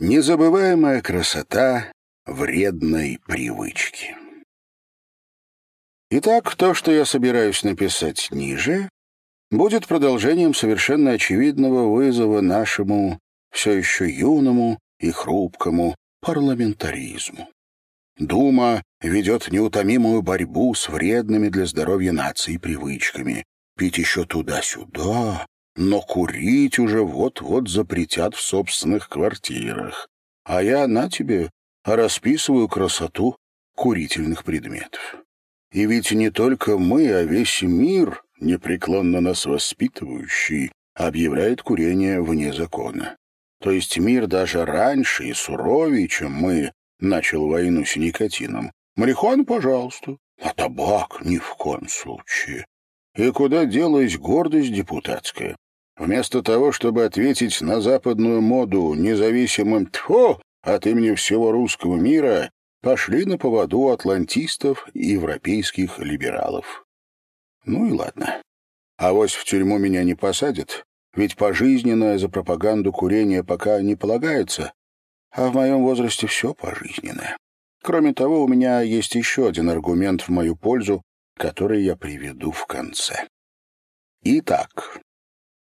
Незабываемая красота вредной привычки. Итак, то, что я собираюсь написать ниже, будет продолжением совершенно очевидного вызова нашему все еще юному и хрупкому парламентаризму. Дума ведет неутомимую борьбу с вредными для здоровья нации привычками. Пить еще туда-сюда, но курить уже вот-вот запретят в собственных квартирах. А я на тебе расписываю красоту курительных предметов. И ведь не только мы, а весь мир, непреклонно нас воспитывающий, объявляет курение вне закона. То есть мир даже раньше и суровее, чем мы, начал войну с никотином. Марихуану, пожалуйста, а табак ни в коем случае. И куда делась гордость депутатская? Вместо того, чтобы ответить на западную моду независимым «тьфу» от имени всего русского мира, пошли на поводу атлантистов и европейских либералов. Ну и ладно. Авось в тюрьму меня не посадят, ведь пожизненное за пропаганду курения пока не полагается, а в моем возрасте все пожизненное. Кроме того, у меня есть еще один аргумент в мою пользу, который я приведу в конце. Итак,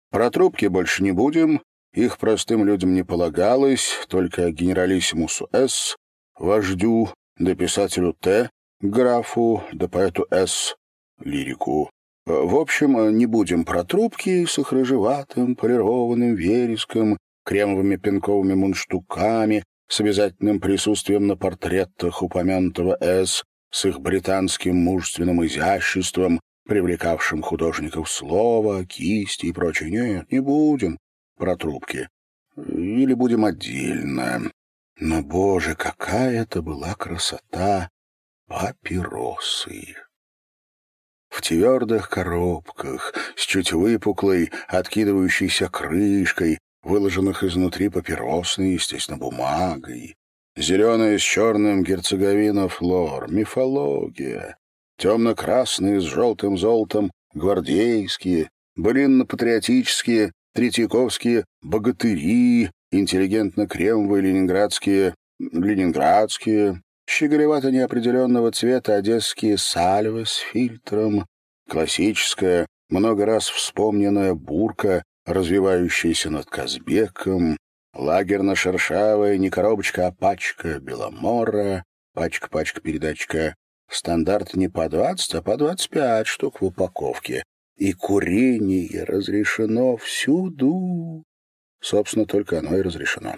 про трубки больше не будем, их простым людям не полагалось, только генералиссимусу С, вождю, да писателю Т, графу, да поэту С, лирику. В общем, не будем про трубки с их рыжеватым полированным вереском, кремовыми пинковыми мундштуками, с обязательным присутствием на портретах упомянутого С, с их британским мужественным изяществом, привлекавшим художников слова, кисти и прочее. Нет, не будем про трубки. Или будем отдельно. Но, боже, какая это была красота папиросы! В твердых коробках, с чуть выпуклой, откидывающейся крышкой, выложенных изнутри папиросной, естественно, бумагой. Зеленая с черным герцеговина флор, мифология. Темно-красные с желтым золотом гвардейские, былинно-патриотические, третьяковские богатыри, интеллигентно-кремовые ленинградские, ленинградские, щеголевато неопределенного цвета одесские сальвы с фильтром, классическая, много раз вспомненная бурка развивающаяся над Казбеком, лагерно-шершавая, не коробочка, а пачка беломора, пачка-пачка-передачка, стандарт не по двадцать, а по двадцать пять штук в упаковке. И курение разрешено всюду. Собственно, только оно и разрешено.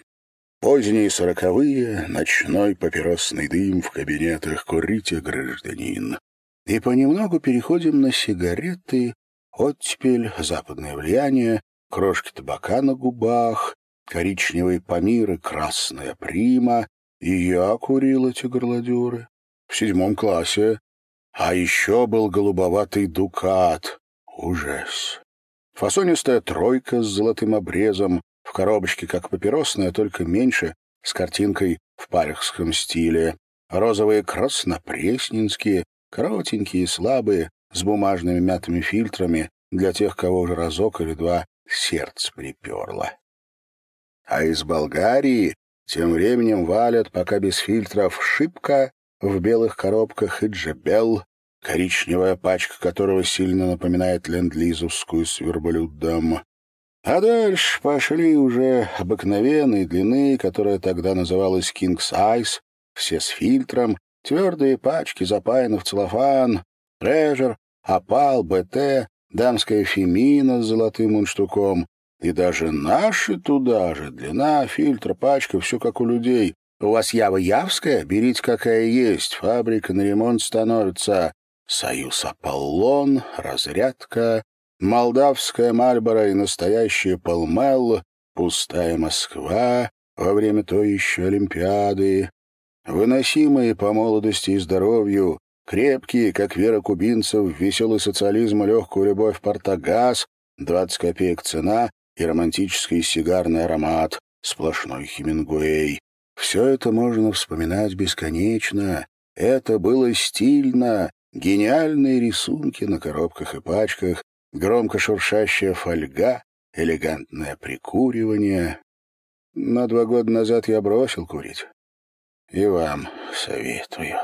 Поздние сороковые, ночной папиросный дым в кабинетах «Курите, гражданин». И понемногу переходим на сигареты, оттепель, западное влияние, крошки табака на губах, коричневые помиры, красная прима. И я курил эти горлодеры в седьмом классе. А еще был голубоватый дукат. Ужас. Фасонистая тройка с золотым обрезом, в коробочке как папиросная, только меньше, с картинкой в парихском стиле. Розовые краснопресненские, коротенькие и слабые, с бумажными мятыми фильтрами для тех, кого уже разок или два сердце приперло. А из Болгарии тем временем валят, пока без фильтров, шибко в белых коробках и джебел, коричневая пачка которого сильно напоминает ленд-лизовскую с верблюдом. А дальше пошли уже обыкновенные длины, которая тогда называлась King Size, все с фильтром, твердые пачки запаяны в целлофан, Treasure, Опал, БТ, дамская фемина с золотым мундштуком, и даже наши туда же, длина, фильтр, пачка, все как у людей. У вас ява явская? Берите, какая есть, фабрика на ремонт становится. Союз Аполлон, разрядка, молдавская Мальбора и настоящая Палмел, пустая Москва. Во время той еще Олимпиады, выносимые по молодости и здоровью, Крепкие, как вера кубинцев, веселый социализм и легкую любовь портогаз, 20 копеек цена и романтический сигарный аромат, сплошной Хемингуэй. Все это можно вспоминать бесконечно. Это было стильно, гениальные рисунки на коробках и пачках, громко шуршащая фольга, элегантное прикуривание. Но два года назад я бросил курить. И вам советую.